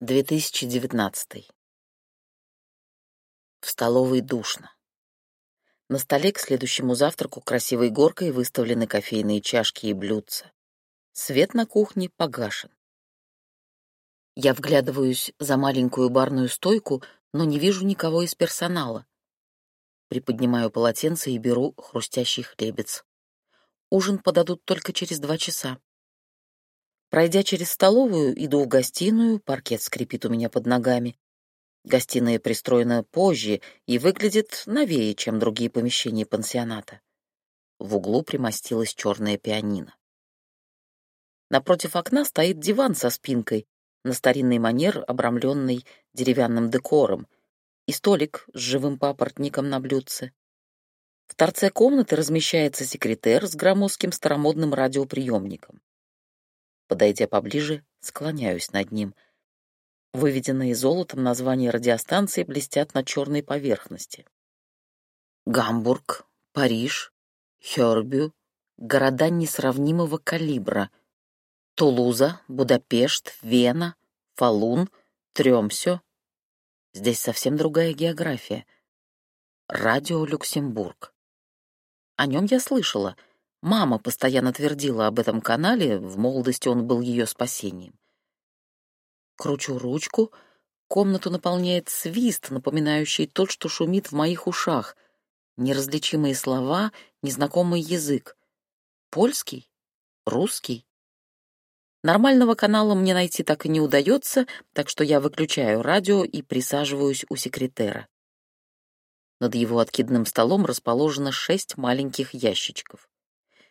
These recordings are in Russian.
2019. В столовой душно. На столе к следующему завтраку красивой горкой выставлены кофейные чашки и блюдца. Свет на кухне погашен. Я вглядываюсь за маленькую барную стойку, но не вижу никого из персонала. Приподнимаю полотенце и беру хрустящий хлебец. Ужин подадут только через два часа. Пройдя через столовую, иду в гостиную, паркет скрипит у меня под ногами. Гостиная пристроена позже и выглядит новее, чем другие помещения пансионата. В углу примостилась черная пианино. Напротив окна стоит диван со спинкой, на старинный манер, обрамленный деревянным декором, и столик с живым папоротником на блюдце. В торце комнаты размещается секретер с громоздким старомодным радиоприемником. Подойдя поближе, склоняюсь над ним. Выведенные золотом названия радиостанции блестят на черной поверхности. Гамбург, Париж, Хёрбю — города несравнимого калибра. Тулуза, Будапешт, Вена, Фалун, Трёмсё. Здесь совсем другая география. Радио Люксембург. О нем я слышала — Мама постоянно твердила об этом канале, в молодости он был ее спасением. Кручу ручку, комнату наполняет свист, напоминающий тот, что шумит в моих ушах. Неразличимые слова, незнакомый язык. Польский? Русский? Нормального канала мне найти так и не удается, так что я выключаю радио и присаживаюсь у секретера. Над его откидным столом расположено шесть маленьких ящичков.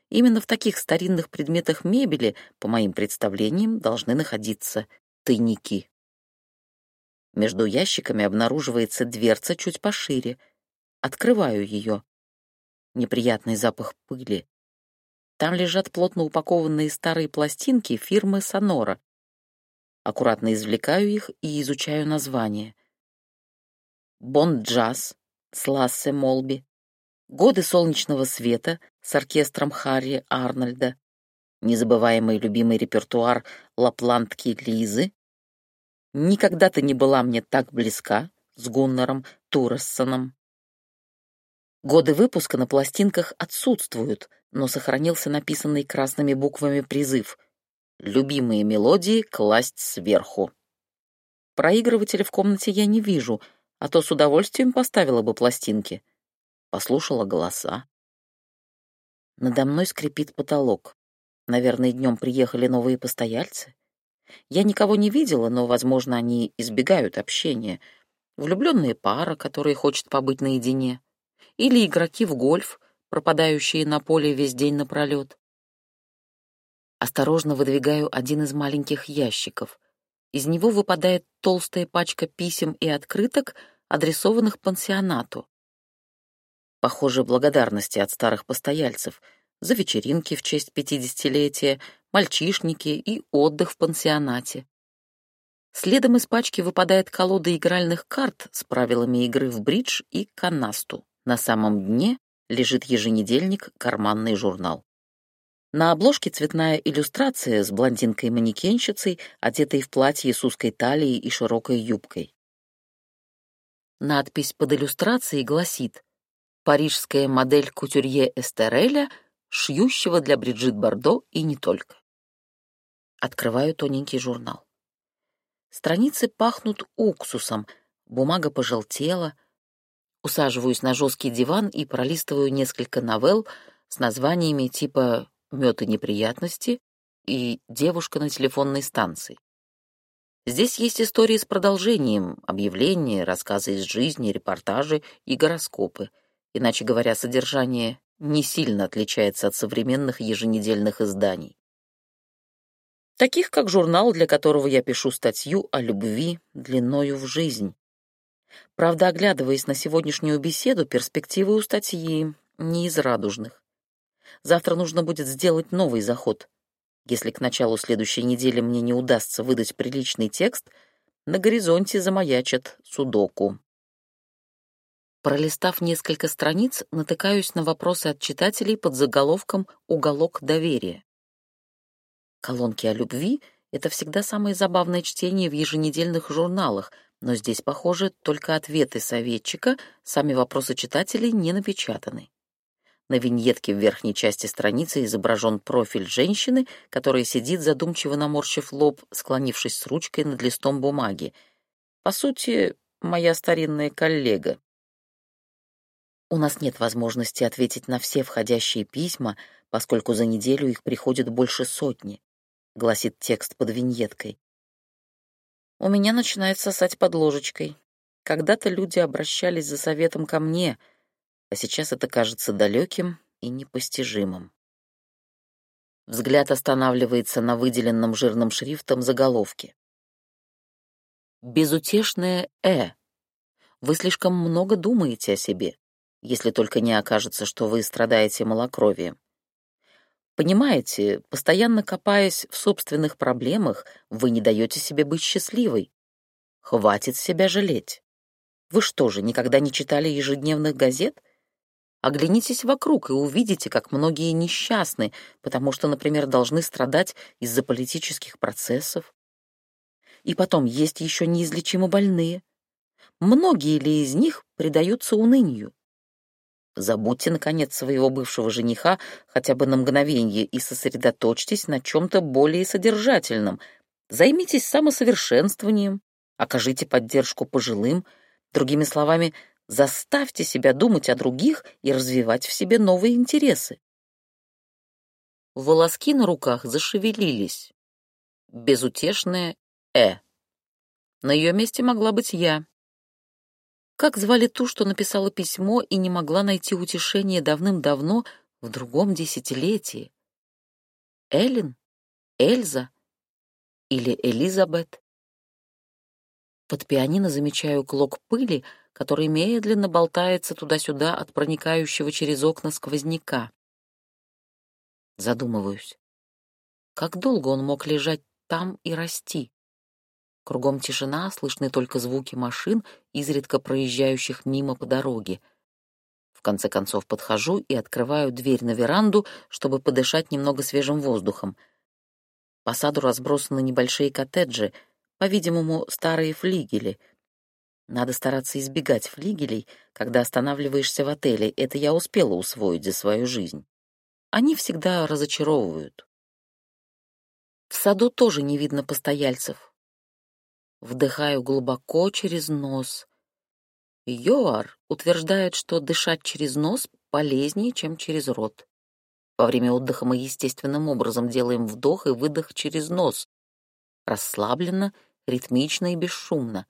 Именно в таких старинных предметах мебели, по моим представлениям, должны находиться тайники. Между ящиками обнаруживается дверца чуть пошире. Открываю ее. Неприятный запах пыли. Там лежат плотно упакованные старые пластинки фирмы Sonora. Аккуратно извлекаю их и изучаю название. Бонд-джаз с Лассе Молби, Годы солнечного света с оркестром Харри Арнольда, незабываемый любимый репертуар лапландки Лизы. Никогда ты не была мне так близка с Гуннером Турессоном. Годы выпуска на пластинках отсутствуют, но сохранился написанный красными буквами призыв «Любимые мелодии класть сверху». Проигрывателя в комнате я не вижу, а то с удовольствием поставила бы пластинки — послушала голоса. Надо мной скрипит потолок. Наверное, днем приехали новые постояльцы. Я никого не видела, но, возможно, они избегают общения. Влюбленные пара, которые хочет побыть наедине. Или игроки в гольф, пропадающие на поле весь день напролет. Осторожно выдвигаю один из маленьких ящиков. Из него выпадает толстая пачка писем и открыток, адресованных пансионату. Похоже, благодарности от старых постояльцев за вечеринки в честь пятидесятилетия, мальчишники и отдых в пансионате. Следом из пачки выпадает колода игральных карт с правилами игры в бридж и канасту. На самом дне лежит еженедельник «Карманный журнал». На обложке цветная иллюстрация с блондинкой-манекенщицей, одетой в платье с узкой талией и широкой юбкой. Надпись под иллюстрацией гласит парижская модель кутюрье Эстереля, шьющего для Бриджит Бардо и не только. Открываю тоненький журнал. Страницы пахнут уксусом, бумага пожелтела. Усаживаюсь на жесткий диван и пролистываю несколько новелл с названиями типа «Мёд и неприятности» и «Девушка на телефонной станции». Здесь есть истории с продолжением, объявления, рассказы из жизни, репортажи и гороскопы — Иначе говоря, содержание не сильно отличается от современных еженедельных изданий. Таких, как журнал, для которого я пишу статью о любви длиною в жизнь. Правда, оглядываясь на сегодняшнюю беседу, перспективы у статьи не из радужных. Завтра нужно будет сделать новый заход. Если к началу следующей недели мне не удастся выдать приличный текст, на горизонте замаячат судоку. Пролистав несколько страниц, натыкаюсь на вопросы от читателей под заголовком «Уголок доверия». Колонки о любви это всегда самое забавное чтение в еженедельных журналах, но здесь, похоже, только ответы советчика, сами вопросы читателей не напечатаны. На виньетке в верхней части страницы изображен профиль женщины, которая сидит, задумчиво наморщив лоб, склонившись с ручкой над листом бумаги. По сути, моя старинная коллега. У нас нет возможности ответить на все входящие письма, поскольку за неделю их приходит больше сотни, гласит текст под виньеткой. У меня начинает сосать под ложечкой. Когда-то люди обращались за советом ко мне, а сейчас это кажется далеким и непостижимым. Взгляд останавливается на выделенном жирным шрифтом заголовке. Безутешное «э». Вы слишком много думаете о себе если только не окажется, что вы страдаете малокровием. Понимаете, постоянно копаясь в собственных проблемах, вы не даете себе быть счастливой. Хватит себя жалеть. Вы что же, никогда не читали ежедневных газет? Оглянитесь вокруг и увидите, как многие несчастны, потому что, например, должны страдать из-за политических процессов. И потом есть еще неизлечимо больные. Многие ли из них предаются унынию? Забудьте, наконец, своего бывшего жениха хотя бы на мгновение и сосредоточьтесь на чем-то более содержательном. Займитесь самосовершенствованием, окажите поддержку пожилым, другими словами, заставьте себя думать о других и развивать в себе новые интересы. Волоски на руках зашевелились. Безутешное «э». На ее месте могла быть я. Как звали ту, что написала письмо и не могла найти утешение давным-давно в другом десятилетии? Эллен? Эльза? Или Элизабет? Под пианино замечаю клок пыли, который медленно болтается туда-сюда от проникающего через окна сквозняка. Задумываюсь. Как долго он мог лежать там и расти? Кругом тишина, слышны только звуки машин, изредка проезжающих мимо по дороге. В конце концов подхожу и открываю дверь на веранду, чтобы подышать немного свежим воздухом. По саду разбросаны небольшие коттеджи, по-видимому, старые флигели. Надо стараться избегать флигелей, когда останавливаешься в отеле. Это я успела усвоить за свою жизнь. Они всегда разочаровывают. В саду тоже не видно постояльцев. Вдыхаю глубоко через нос. Йоар утверждает, что дышать через нос полезнее, чем через рот. Во время отдыха мы естественным образом делаем вдох и выдох через нос. Расслабленно, ритмично и бесшумно.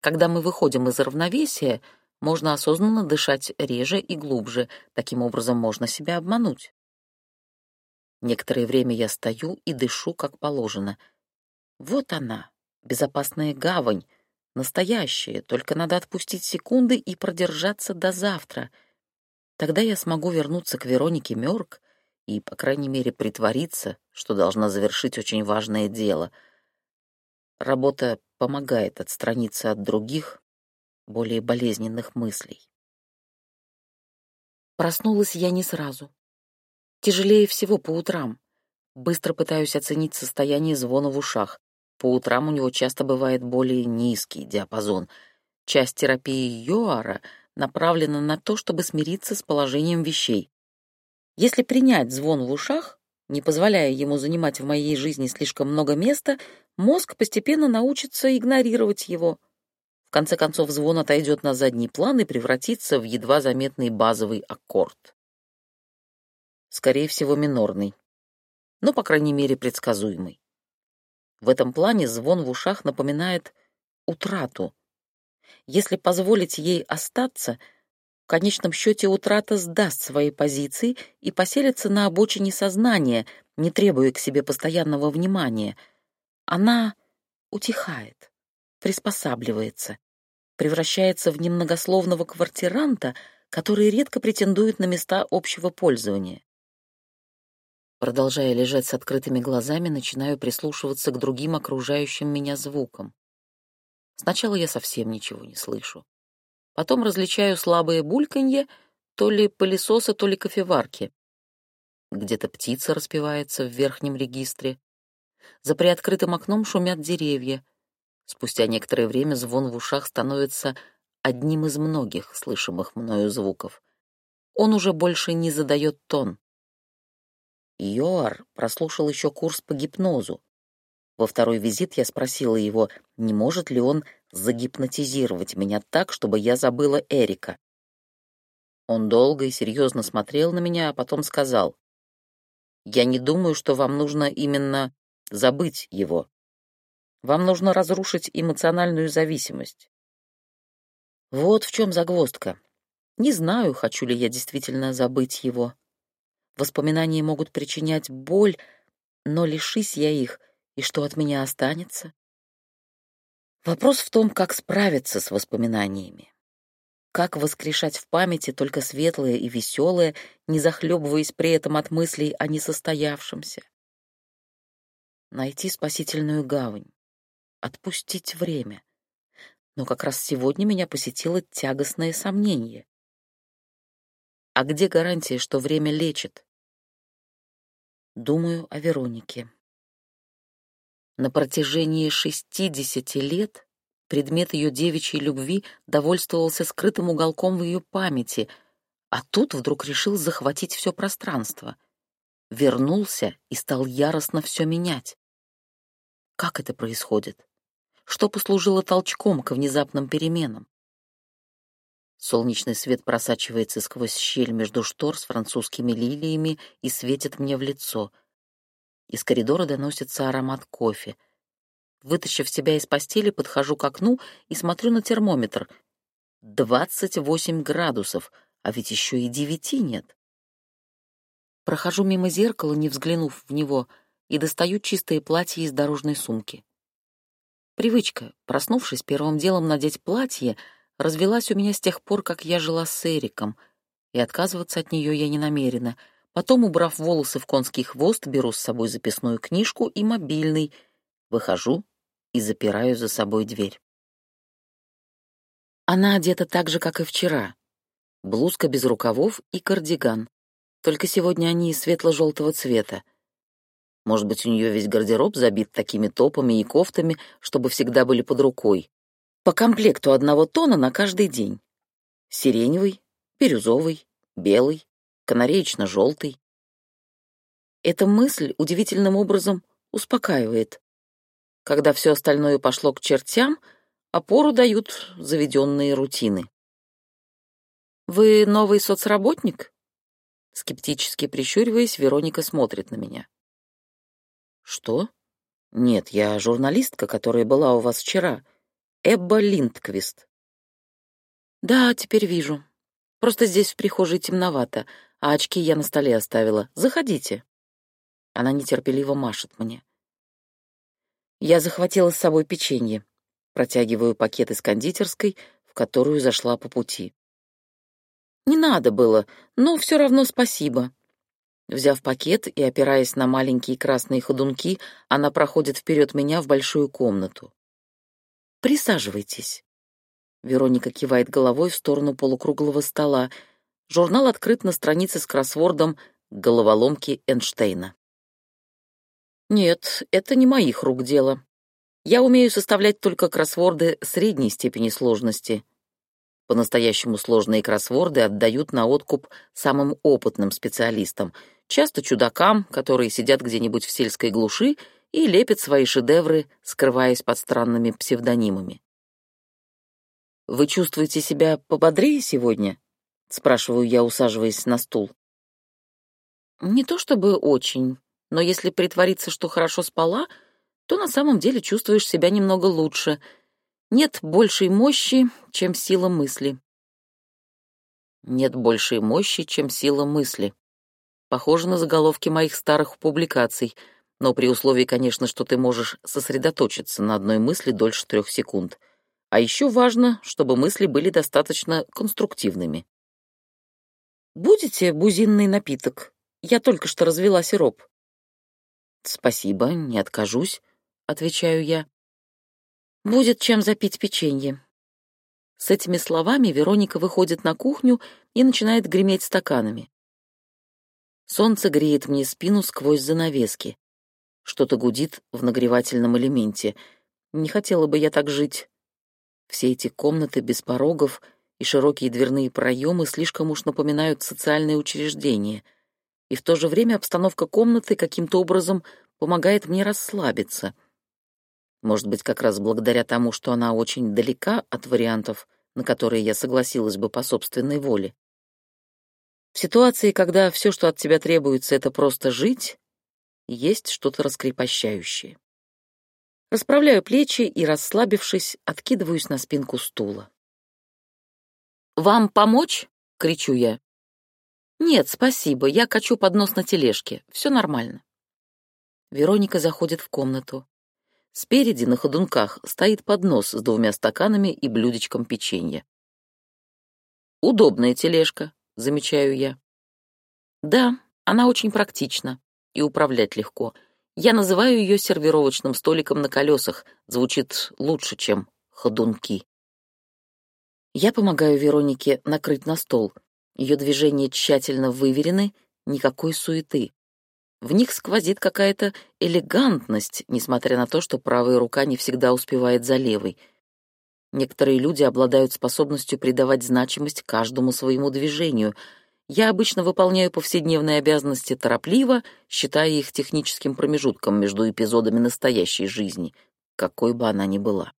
Когда мы выходим из равновесия, можно осознанно дышать реже и глубже, таким образом можно себя обмануть. Некоторое время я стою и дышу как положено. Вот она, безопасная гавань, настоящая, только надо отпустить секунды и продержаться до завтра. Тогда я смогу вернуться к Веронике Мёрк и, по крайней мере, притвориться, что должна завершить очень важное дело. Работа помогает отстраниться от других, более болезненных мыслей. Проснулась я не сразу. Тяжелее всего по утрам. Быстро пытаюсь оценить состояние звона в ушах. По утрам у него часто бывает более низкий диапазон. Часть терапии Йоара направлена на то, чтобы смириться с положением вещей. Если принять звон в ушах, не позволяя ему занимать в моей жизни слишком много места, мозг постепенно научится игнорировать его. В конце концов, звон отойдет на задний план и превратится в едва заметный базовый аккорд. Скорее всего, минорный. Но, по крайней мере, предсказуемый. В этом плане звон в ушах напоминает утрату. Если позволить ей остаться, в конечном счете утрата сдаст свои позиции и поселится на обочине сознания, не требуя к себе постоянного внимания. Она утихает, приспосабливается, превращается в немногословного квартиранта, который редко претендует на места общего пользования. Продолжая лежать с открытыми глазами, начинаю прислушиваться к другим окружающим меня звукам. Сначала я совсем ничего не слышу. Потом различаю слабые бульканье, то ли пылесоса, то ли кофеварки. Где-то птица распевается в верхнем регистре. За приоткрытым окном шумят деревья. Спустя некоторое время звон в ушах становится одним из многих слышимых мною звуков. Он уже больше не задает тон. Йоар прослушал еще курс по гипнозу. Во второй визит я спросила его, не может ли он загипнотизировать меня так, чтобы я забыла Эрика. Он долго и серьезно смотрел на меня, а потом сказал, «Я не думаю, что вам нужно именно забыть его. Вам нужно разрушить эмоциональную зависимость. Вот в чем загвоздка. Не знаю, хочу ли я действительно забыть его. Воспоминания могут причинять боль, но лишись я их, и что от меня останется? Вопрос в том, как справиться с воспоминаниями. Как воскрешать в памяти только светлое и веселое, не захлебываясь при этом от мыслей о несостоявшемся? Найти спасительную гавань, отпустить время. Но как раз сегодня меня посетило тягостное сомнение. А где гарантия, что время лечит? Думаю о Веронике. На протяжении шестидесяти лет предмет ее девичьей любви довольствовался скрытым уголком в ее памяти, а тут вдруг решил захватить все пространство. Вернулся и стал яростно все менять. Как это происходит? Что послужило толчком к внезапным переменам? Солнечный свет просачивается сквозь щель между штор с французскими лилиями и светит мне в лицо. Из коридора доносится аромат кофе. Вытащив себя из постели, подхожу к окну и смотрю на термометр. Двадцать восемь градусов, а ведь еще и девяти нет. Прохожу мимо зеркала, не взглянув в него, и достаю чистое платье из дорожной сумки. Привычка, проснувшись, первым делом надеть платье — развелась у меня с тех пор, как я жила с Эриком, и отказываться от нее я не намерена. Потом, убрав волосы в конский хвост, беру с собой записную книжку и мобильный, выхожу и запираю за собой дверь. Она одета так же, как и вчера. Блузка без рукавов и кардиган. Только сегодня они светло-желтого цвета. Может быть, у нее весь гардероб забит такими топами и кофтами, чтобы всегда были под рукой по комплекту одного тона на каждый день. Сиреневый, бирюзовый, белый, канареечно-желтый. Эта мысль удивительным образом успокаивает. Когда все остальное пошло к чертям, опору дают заведенные рутины. «Вы новый соцработник?» Скептически прищуриваясь, Вероника смотрит на меня. «Что? Нет, я журналистка, которая была у вас вчера. Эбба Линдквист. Да, теперь вижу. Просто здесь в прихожей темновато, а очки я на столе оставила. Заходите. Она нетерпеливо машет мне. Я захватила с собой печенье. Протягиваю пакет из кондитерской, в которую зашла по пути. Не надо было, но все равно спасибо. Взяв пакет и опираясь на маленькие красные ходунки, она проходит вперед меня в большую комнату. Присаживайтесь. Вероника кивает головой в сторону полукруглого стола. Журнал открыт на странице с кроссвордом «Головоломки Эйнштейна». Нет, это не моих рук дело. Я умею составлять только кроссворды средней степени сложности. По-настоящему сложные кроссворды отдают на откуп самым опытным специалистам, часто чудакам, которые сидят где-нибудь в сельской глуши и лепит свои шедевры, скрываясь под странными псевдонимами. «Вы чувствуете себя пободрее сегодня?» — спрашиваю я, усаживаясь на стул. «Не то чтобы очень, но если притвориться, что хорошо спала, то на самом деле чувствуешь себя немного лучше. Нет большей мощи, чем сила мысли». «Нет большей мощи, чем сила мысли». Похоже на заголовки моих старых публикаций — но при условии, конечно, что ты можешь сосредоточиться на одной мысли дольше трех секунд. А еще важно, чтобы мысли были достаточно конструктивными. «Будете бузинный напиток? Я только что развела сироп». «Спасибо, не откажусь», — отвечаю я. «Будет чем запить печенье». С этими словами Вероника выходит на кухню и начинает греметь стаканами. Солнце греет мне спину сквозь занавески. Что-то гудит в нагревательном элементе. Не хотела бы я так жить. Все эти комнаты без порогов и широкие дверные проемы слишком уж напоминают социальные учреждения. И в то же время обстановка комнаты каким-то образом помогает мне расслабиться. Может быть, как раз благодаря тому, что она очень далека от вариантов, на которые я согласилась бы по собственной воле. В ситуации, когда все, что от тебя требуется, это просто жить, есть что-то раскрепощающее. Расправляю плечи и, расслабившись, откидываюсь на спинку стула. «Вам помочь?» — кричу я. «Нет, спасибо, я качу поднос на тележке, все нормально». Вероника заходит в комнату. Спереди на ходунках стоит поднос с двумя стаканами и блюдечком печенья. «Удобная тележка», — замечаю я. «Да, она очень практична и управлять легко. Я называю ее сервировочным столиком на колесах. Звучит лучше, чем ходунки. Я помогаю Веронике накрыть на стол. Ее движения тщательно выверены, никакой суеты. В них сквозит какая-то элегантность, несмотря на то, что правая рука не всегда успевает за левой. Некоторые люди обладают способностью придавать значимость каждому своему движению — я обычно выполняю повседневные обязанности торопливо, считая их техническим промежутком между эпизодами настоящей жизни, какой бы она ни была.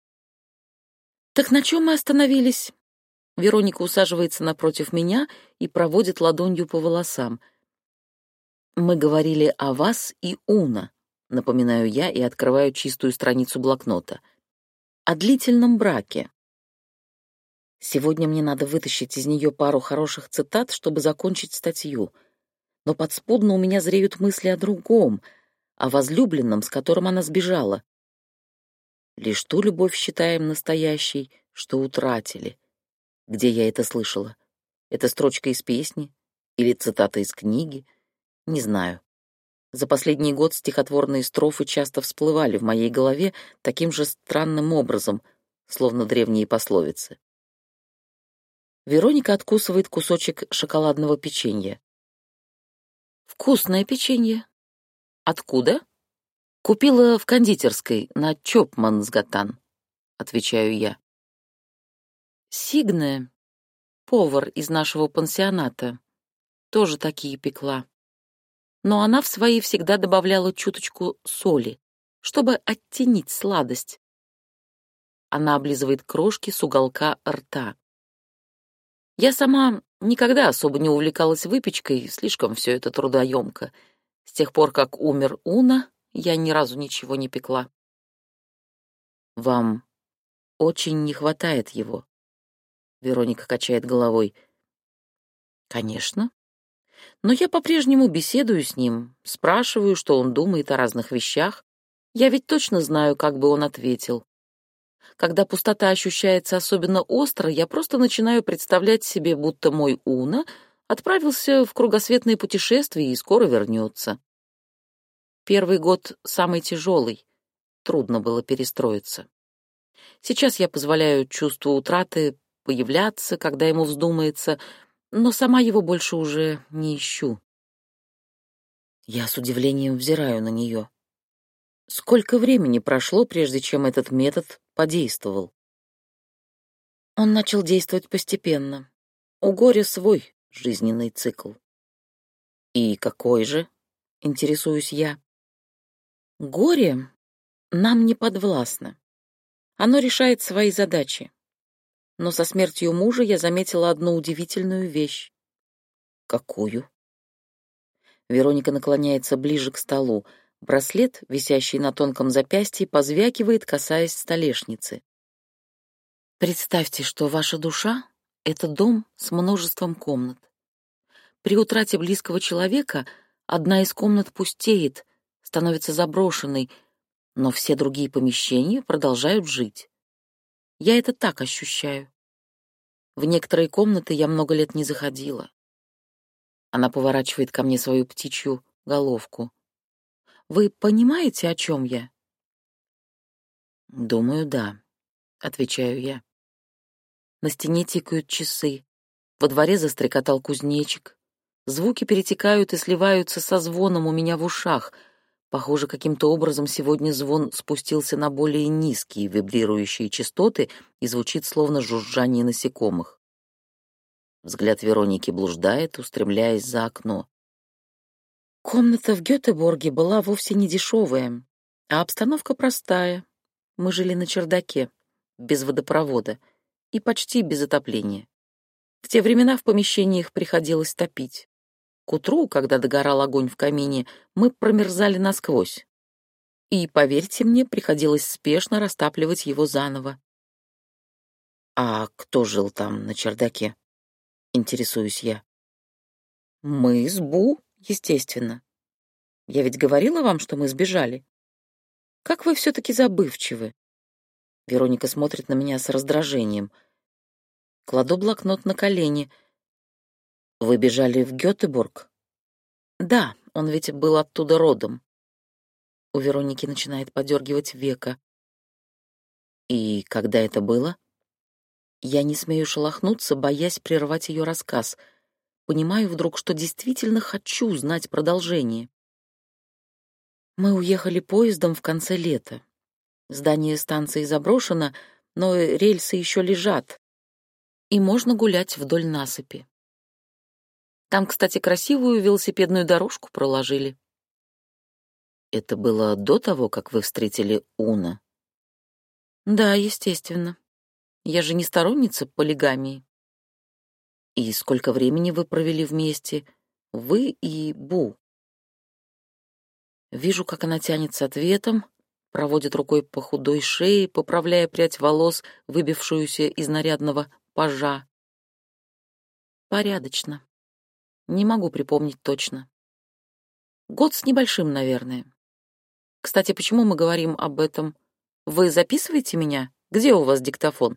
«Так на чем мы остановились?» Вероника усаживается напротив меня и проводит ладонью по волосам. «Мы говорили о вас и Уна», — напоминаю я и открываю чистую страницу блокнота. «О длительном браке, Сегодня мне надо вытащить из нее пару хороших цитат, чтобы закончить статью. Но подспудно у меня зреют мысли о другом, о возлюбленном, с которым она сбежала. Лишь ту любовь считаем настоящей, что утратили. Где я это слышала? Это строчка из песни? Или цитата из книги? Не знаю. За последний год стихотворные строфы часто всплывали в моей голове таким же странным образом, словно древние пословицы. Вероника откусывает кусочек шоколадного печенья. «Вкусное печенье. Откуда?» «Купила в кондитерской на Чопмансгатан», — отвечаю я. «Сигне, повар из нашего пансионата, тоже такие пекла. Но она в свои всегда добавляла чуточку соли, чтобы оттенить сладость. Она облизывает крошки с уголка рта. Я сама никогда особо не увлекалась выпечкой, слишком все это трудоемко. С тех пор, как умер Уна, я ни разу ничего не пекла. Вам очень не хватает его. Вероника качает головой. Конечно. Но я по-прежнему беседую с ним, спрашиваю, что он думает о разных вещах. Я ведь точно знаю, как бы он ответил. Когда пустота ощущается особенно остро, я просто начинаю представлять себе, будто мой Уна отправился в кругосветное путешествие и скоро вернется. Первый год самый тяжелый, трудно было перестроиться. Сейчас я позволяю чувству утраты появляться, когда ему вздумается, но сама его больше уже не ищу. Я с удивлением взираю на нее. Сколько времени прошло, прежде чем этот метод подействовал. Он начал действовать постепенно. У горя свой жизненный цикл. И какой же, интересуюсь я? Горе нам не подвластно. Оно решает свои задачи. Но со смертью мужа я заметила одну удивительную вещь. Какую? Вероника наклоняется ближе к столу. Браслет, висящий на тонком запястье, позвякивает, касаясь столешницы. Представьте, что ваша душа — это дом с множеством комнат. При утрате близкого человека одна из комнат пустеет, становится заброшенной, но все другие помещения продолжают жить. Я это так ощущаю. В некоторые комнаты я много лет не заходила. Она поворачивает ко мне свою птичью головку. Вы понимаете, о чем я? Думаю, да, отвечаю я. На стене тикают часы. Во дворе застрекотал кузнечик. Звуки перетекают и сливаются со звоном у меня в ушах. Похоже, каким-то образом сегодня звон спустился на более низкие вибрирующие частоты и звучит словно жужжание насекомых. Взгляд Вероники блуждает, устремляясь за окно. Комната в Гётеборге была вовсе не дешевая, а обстановка простая. Мы жили на чердаке, без водопровода и почти без отопления. В те времена в помещениях приходилось топить. К утру, когда догорал огонь в камине, мы промерзали насквозь. И, поверьте мне, приходилось спешно растапливать его заново. «А кто жил там, на чердаке?» — интересуюсь я. «Мы с Бу, естественно. Я ведь говорила вам, что мы сбежали. Как вы все-таки забывчивы?» Вероника смотрит на меня с раздражением. Кладу блокнот на колени — вы бежали в Гётеборг? Да, он ведь был оттуда родом. У Вероники начинает подергивать века. И когда это было? Я не смею шелохнуться, боясь прервать ее рассказ. Понимаю вдруг, что действительно хочу знать продолжение. Мы уехали поездом в конце лета. Здание станции заброшено, но рельсы еще лежат, и можно гулять вдоль насыпи. Там, кстати, красивую велосипедную дорожку проложили. Это было до того, как вы встретили Уна? Да, естественно. Я же не сторонница полигамии. И сколько времени вы провели вместе, вы и Бу? Вижу, как она тянется ответом, проводит рукой по худой шее, поправляя прядь волос, выбившуюся из нарядного пажа. Порядочно. Не могу припомнить точно. Год с небольшим, наверное. Кстати, почему мы говорим об этом? Вы записываете меня? Где у вас диктофон?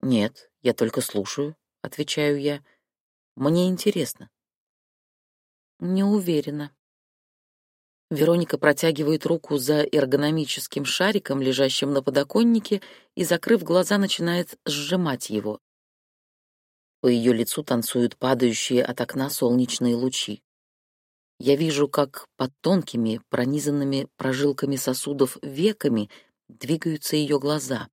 Нет, я только слушаю, отвечаю я. Мне интересно. Не уверена. Вероника протягивает руку за эргономическим шариком, лежащим на подоконнике, и, закрыв глаза, начинает сжимать его. По ее лицу танцуют падающие от окна солнечные лучи. Я вижу, как под тонкими, пронизанными прожилками сосудов веками двигаются ее глаза.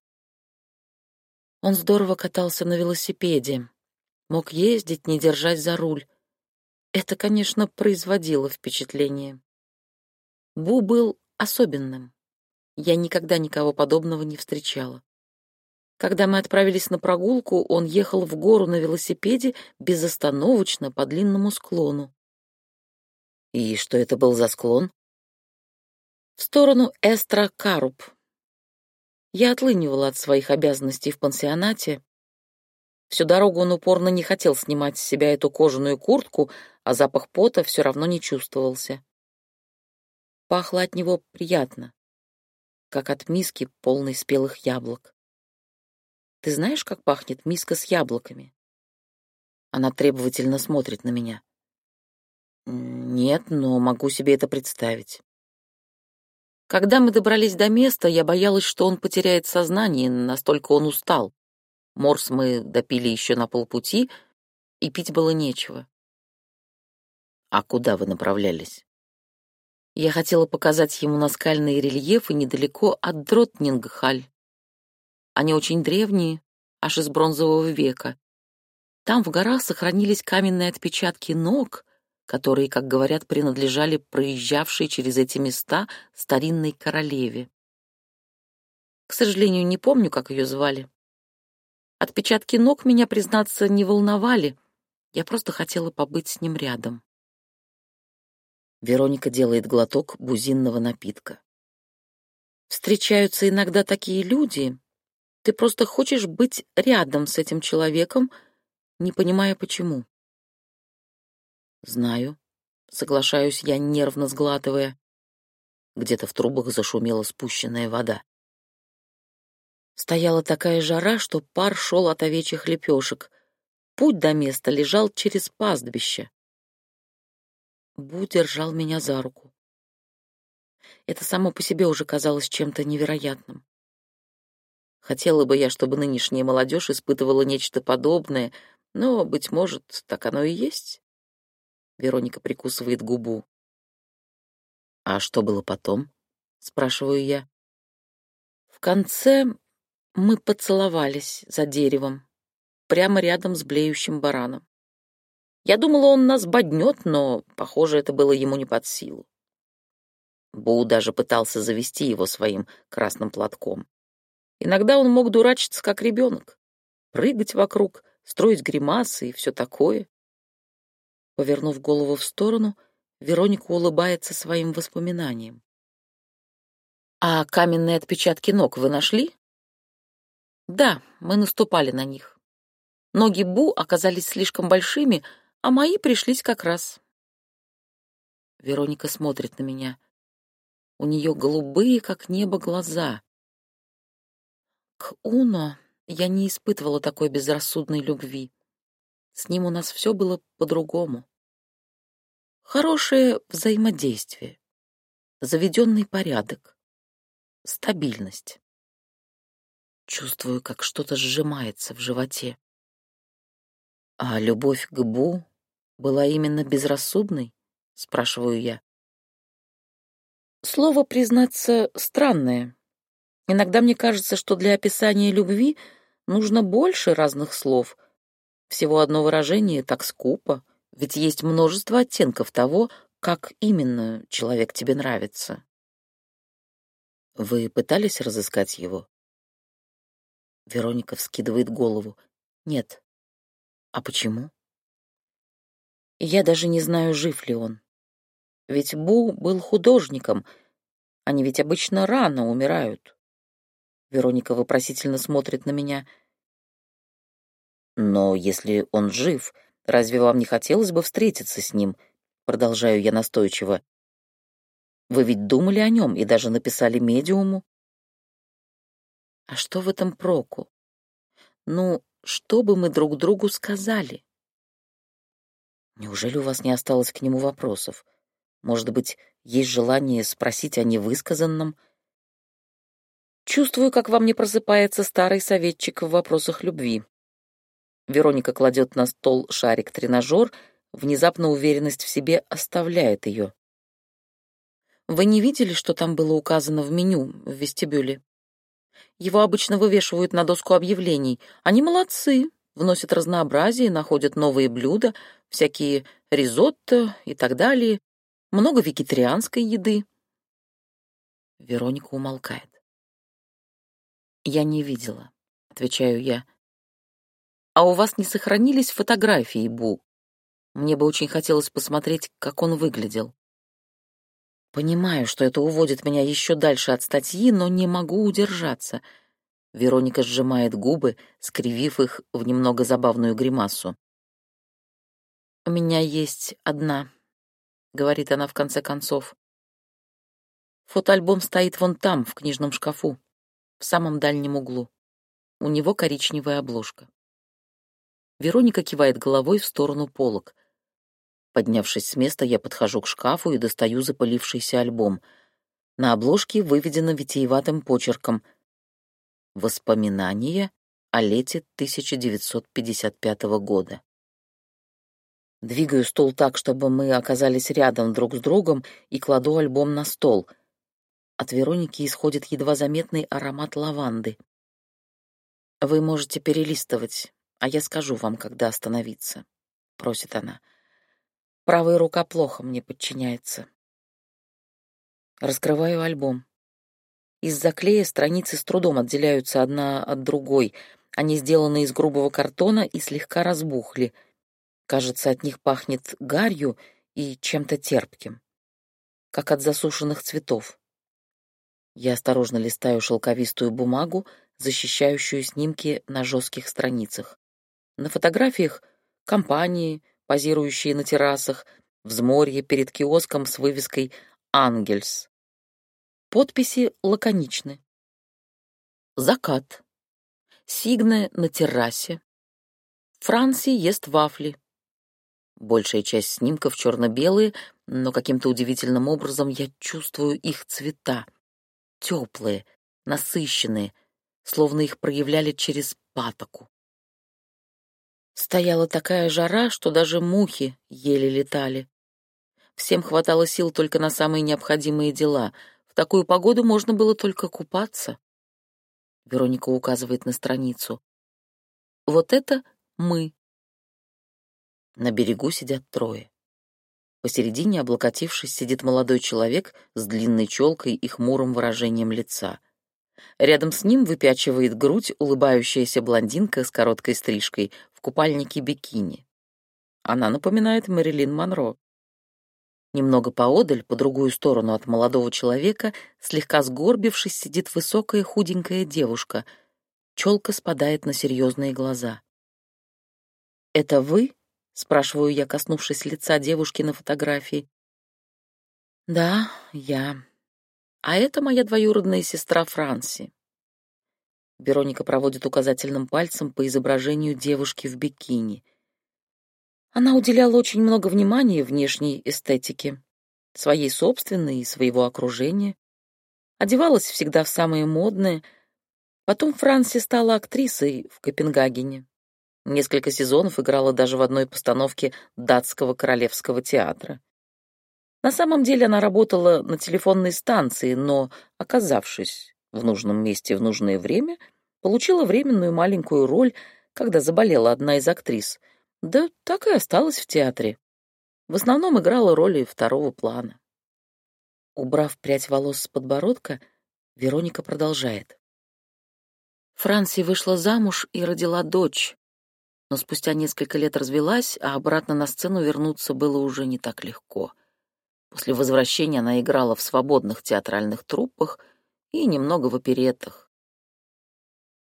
Он здорово катался на велосипеде, мог ездить, не держась за руль. Это, конечно, производило впечатление. Бу был особенным. Я никогда никого подобного не встречала. Когда мы отправились на прогулку, он ехал в гору на велосипеде безостановочно по длинному склону. И что это был за склон? В сторону Эстра-Каруб. Я отлынивала от своих обязанностей в пансионате. Всю дорогу он упорно не хотел снимать с себя эту кожаную куртку, а запах пота все равно не чувствовался. Пахло от него приятно, как от миски, полной спелых яблок. Ты знаешь, как пахнет миска с яблоками? Она требовательно смотрит на меня. Нет, но могу себе это представить. Когда мы добрались до места, я боялась, что он потеряет сознание, настолько он устал. Морс мы допили еще на полпути, и пить было нечего. А куда вы направлялись? Я хотела показать ему наскальные рельефы недалеко от Дротнингхаль. Они очень древние, аж из бронзового века. Там в горах сохранились каменные отпечатки ног, которые, как говорят, принадлежали проезжавшей через эти места старинной королеве. К сожалению, не помню, как ее звали. Отпечатки ног меня, признаться, не волновали. Я просто хотела побыть с ним рядом. Вероника делает глоток бузинного напитка. Встречаются иногда такие люди, ты просто хочешь быть рядом с этим человеком, не понимая почему. Знаю, соглашаюсь я, нервно сглатывая. Где-то в трубах зашумела спущенная вода. Стояла такая жара, что пар шел от овечьих лепешек. Путь до места лежал через пастбище. Бу держал меня за руку. Это само по себе уже казалось чем-то невероятным. Хотела бы я, чтобы нынешняя молодежь испытывала нечто подобное, но, быть может, так оно и есть. Вероника прикусывает губу. А что было потом? спрашиваю я. В конце мы поцеловались за деревом, прямо рядом с блеющим бараном. Я думала, он нас боднет, но, похоже, это было ему не под силу. Бу даже пытался завести его своим красным платком. Иногда он мог дурачиться, как ребенок, прыгать вокруг, строить гримасы и все такое. Повернув голову в сторону, Вероника улыбается своим воспоминаниям. «А каменные отпечатки ног вы нашли?» «Да, мы наступали на них. Ноги Бу оказались слишком большими, а мои пришлись как раз». Вероника смотрит на меня. У нее голубые, как небо, глаза. К Уно я не испытывала такой безрассудной любви. С ним у нас все было по-другому. Хорошее взаимодействие, заведенный порядок, стабильность. Чувствую, как что-то сжимается в животе. А любовь к Бу была именно безрассудной? Спрашиваю я. Слово, признаться, странное. Иногда мне кажется, что для описания любви нужно больше разных слов. Всего одно выражение так скупо, ведь есть множество оттенков того, как именно человек тебе нравится. Вы пытались разыскать его? Вероника вскидывает голову. Нет. А почему? Я даже не знаю, жив ли он. Ведь Бу был художником. Они ведь обычно рано умирают. Вероника вопросительно смотрит на меня. Но если он жив, разве вам не хотелось бы встретиться с ним? Продолжаю я настойчиво. Вы ведь думали о нем и даже написали медиуму. А что в этом проку? Ну, что бы мы друг другу сказали? Неужели у вас не осталось к нему вопросов? Может быть, есть желание спросить о невысказанном? Чувствую, как во мне просыпается старый советчик в вопросах любви. Вероника кладет на стол шарик-тренажер, внезапно уверенность в себе оставляет ее. Вы не видели, что там было указано в меню в вестибюле? Его обычно вывешивают на доску объявлений. Они молодцы, вносят разнообразие, находят новые блюда, всякие ризотто и так далее много вегетарианской еды. Вероника умолкает. Я не видела, отвечаю я. А у вас не сохранились фотографии Бу? Мне бы очень хотелось посмотреть, как он выглядел. Понимаю, что это уводит меня еще дальше от статьи, но не могу удержаться. Вероника сжимает губы, скривив их в немного забавную гримасу. У меня есть одна — говорит она в конце концов. Фотоальбом стоит вон там, в книжном шкафу, в самом дальнем углу. У него коричневая обложка. Вероника кивает головой в сторону полок. Поднявшись с места, я подхожу к шкафу и достаю запылившийся альбом. На обложке выведено витиеватым почерком «Воспоминания о лете 1955 года». Двигаю стул так, чтобы мы оказались рядом друг с другом, и кладу альбом на стол. От Вероники исходит едва заметный аромат лаванды. «Вы можете перелистывать, а я скажу вам, когда остановиться», — просит она. «Правая рука плохо мне подчиняется». Раскрываю альбом. Из-за клея страницы с трудом отделяются одна от другой. Они сделаны из грубого картона и слегка разбухли — Кажется, от них пахнет гарью и чем-то терпким, как от засушенных цветов. Я осторожно листаю шелковистую бумагу, защищающую снимки на жестких страницах. На фотографиях компании, позирующие на террасах, взморье перед киоском с вывеской «Ангельс». Подписи лаконичны. Закат. Сигне на террасе. Франси ест вафли. Большая часть снимков черно-белые, но каким-то удивительным образом я чувствую их цвета. Теплые, насыщенные, словно их проявляли через патоку. Стояла такая жара, что даже мухи еле летали. Всем хватало сил только на самые необходимые дела. В такую погоду можно было только купаться. Вероника указывает на страницу. Вот это мы. На берегу сидят трое. Посередине, облокотившись, сидит молодой человек с длинной челкой и хмурым выражением лица. Рядом с ним выпячивает грудь улыбающаяся блондинка с короткой стрижкой в купальнике бикини. Она напоминает Мэрилин Монро. Немного поодаль, по другую сторону от молодого человека, слегка сгорбившись, сидит высокая худенькая девушка. Челка спадает на серьезные глаза. «Это вы?» — спрашиваю я, коснувшись лица девушки на фотографии. «Да, я. А это моя двоюродная сестра Франси». Вероника проводит указательным пальцем по изображению девушки в бикини. Она уделяла очень много внимания внешней эстетике, своей собственной и своего окружения. Одевалась всегда в самое модное. Потом Франси стала актрисой в Копенгагене. Несколько сезонов играла даже в одной постановке датского королевского театра. На самом деле она работала на телефонной станции, но, оказавшись в нужном месте в нужное время, получила временную маленькую роль, когда заболела одна из актрис — да так и осталась в театре. В основном играла роли второго плана. Убрав прядь волос с подбородка, Вероника продолжает. Франси вышла замуж и родила дочь, но спустя несколько лет развелась, а обратно на сцену вернуться было уже не так легко. После возвращения она играла в свободных театральных труппах и немного в оперетах.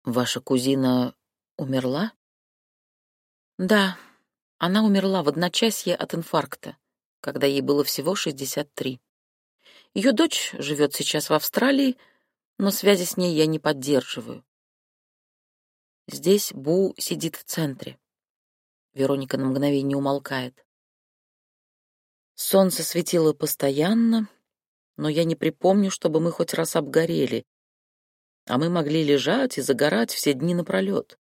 «Ваша кузина умерла?» «Да, она умерла в одночасье от инфаркта, когда ей было всего 63. Ее дочь живет сейчас в Австралии, но связи с ней я не поддерживаю. Здесь Бу сидит в центре. Вероника на мгновение умолкает. Солнце светило постоянно, но я не припомню, чтобы мы хоть раз обгорели, а мы могли лежать и загорать все дни напролет.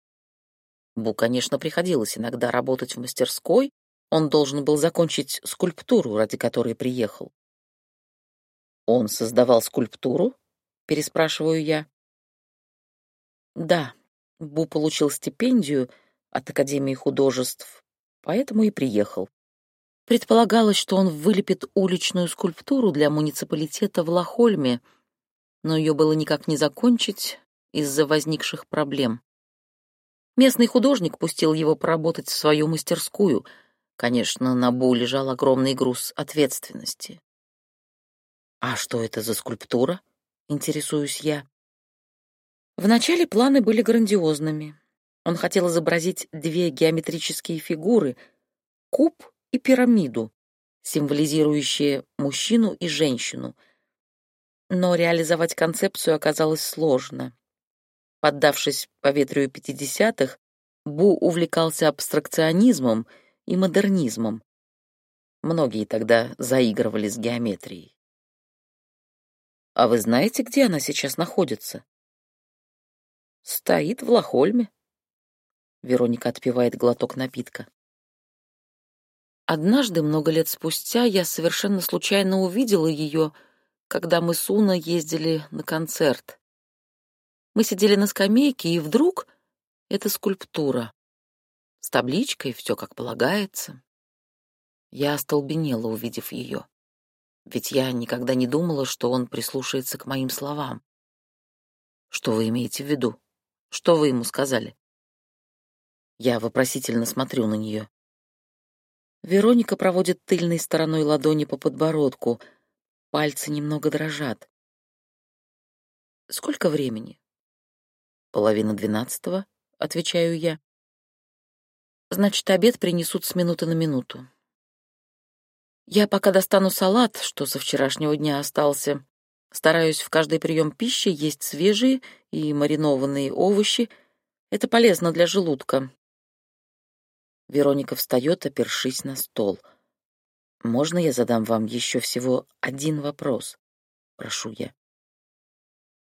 Бу, конечно, приходилось иногда работать в мастерской, он должен был закончить скульптуру, ради которой приехал. «Он создавал скульптуру?» — переспрашиваю я. «Да, Бу получил стипендию от Академии художеств, поэтому и приехал. Предполагалось, что он вылепит уличную скульптуру для муниципалитета в Лохольме, но ее было никак не закончить из-за возникших проблем. Местный художник пустил его поработать в свою мастерскую. Конечно, на Бу лежал огромный груз ответственности. «А что это за скульптура?» — интересуюсь я. Вначале планы были грандиозными. Он хотел изобразить две геометрические фигуры — куб и пирамиду, символизирующие мужчину и женщину. Но реализовать концепцию оказалось сложно. Поддавшись поветрию пятидесятых, Бу увлекался абстракционизмом и модернизмом. Многие тогда заигрывали с геометрией. А вы знаете, где она сейчас находится? Стоит в Лохольме. Вероника отпивает глоток напитка. Однажды, много лет спустя, я совершенно случайно увидела ее, когда мы с Уна ездили на концерт. Мы сидели на скамейке, и вдруг это скульптура. С табличкой, все как полагается. Я остолбенела, увидев ее. Ведь я никогда не думала, что он прислушается к моим словам. Что вы имеете в виду? Что вы ему сказали? Я вопросительно смотрю на нее. Вероника проводит тыльной стороной ладони по подбородку. Пальцы немного дрожат. Сколько времени? «Половина двенадцатого», — отвечаю я. «Значит, обед принесут с минуты на минуту. Я пока достану салат, что со вчерашнего дня остался. Стараюсь в каждый прием пищи есть свежие и маринованные овощи. Это полезно для желудка». Вероника встает, опершись на стол. «Можно я задам вам еще всего один вопрос?» Прошу я.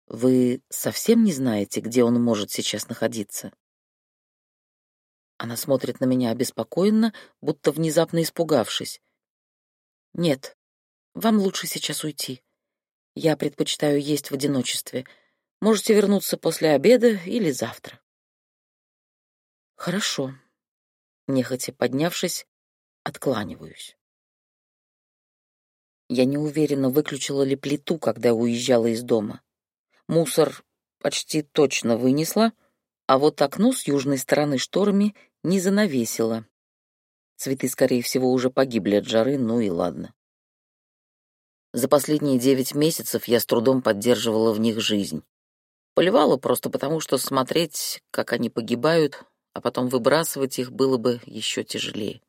Вы совсем не знаете, где он может сейчас находиться? Она смотрит на меня обеспокоенно, будто внезапно испугавшись. Нет, вам лучше сейчас уйти. Я предпочитаю есть в одиночестве. Можете вернуться после обеда или завтра. Хорошо. Нехотя поднявшись, откланиваюсь. Я не уверена, выключила ли плиту, когда уезжала из дома. Мусор почти точно вынесла, а вот окно с южной стороны шторами не занавесила. Цветы, скорее всего, уже погибли от жары, ну и ладно. За последние девять месяцев я с трудом поддерживала в них жизнь. Поливала просто потому, что смотреть, как они погибают, а потом выбрасывать их было бы еще тяжелее.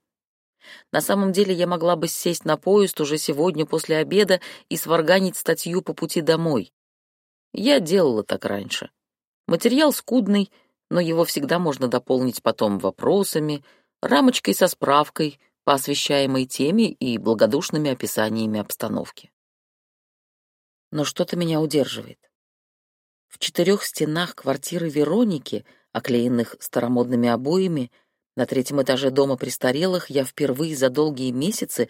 На самом деле я могла бы сесть на поезд уже сегодня после обеда и сварганить статью по пути домой. Я делала так раньше. Материал скудный, но его всегда можно дополнить потом вопросами, рамочкой со справкой по освещаемой теме и благодушными описаниями обстановки. Но что-то меня удерживает. В четырех стенах квартиры Вероники, оклеенных старомодными обоями, на третьем этаже дома престарелых я впервые за долгие месяцы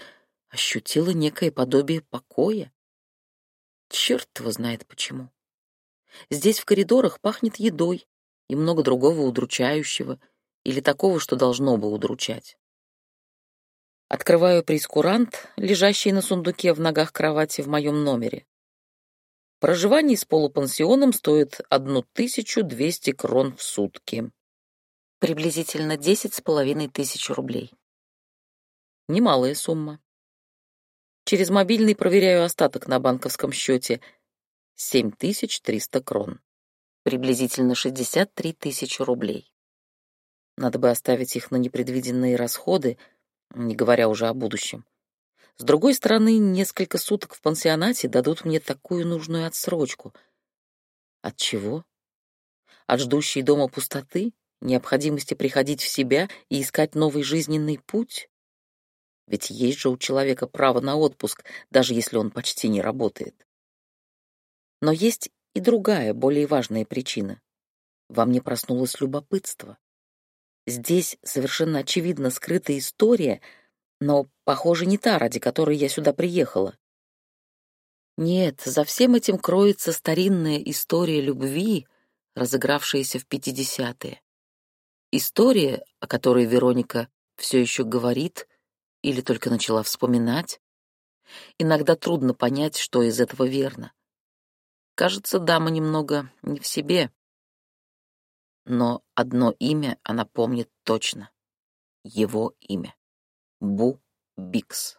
ощутила некое подобие покоя. Черт его знает почему. Здесь в коридорах пахнет едой и много другого удручающего или такого, что должно бы удручать. Открываю прескурант, лежащий на сундуке в ногах кровати в моем номере. Проживание с полупансионом стоит 1200 крон в сутки. Приблизительно десять с половиной тысяч рублей. Немалая сумма. Через мобильный проверяю остаток на банковском счете. 7300 крон. Приблизительно 63 тысячи рублей. Надо бы оставить их на непредвиденные расходы, не говоря уже о будущем. С другой стороны, несколько суток в пансионате дадут мне такую нужную отсрочку. От чего? От ждущей дома пустоты? необходимости приходить в себя и искать новый жизненный путь? Ведь есть же у человека право на отпуск, даже если он почти не работает. Но есть и другая, более важная причина. Во мне проснулось любопытство. Здесь совершенно очевидно скрытая история, но, похоже, не та, ради которой я сюда приехала. Нет, за всем этим кроется старинная история любви, разыгравшаяся в пятидесятые. История, о которой Вероника все еще говорит или только начала вспоминать. Иногда трудно понять, что из этого верно. Кажется, дама немного не в себе. Но одно имя она помнит точно. Его имя. Бу Бикс.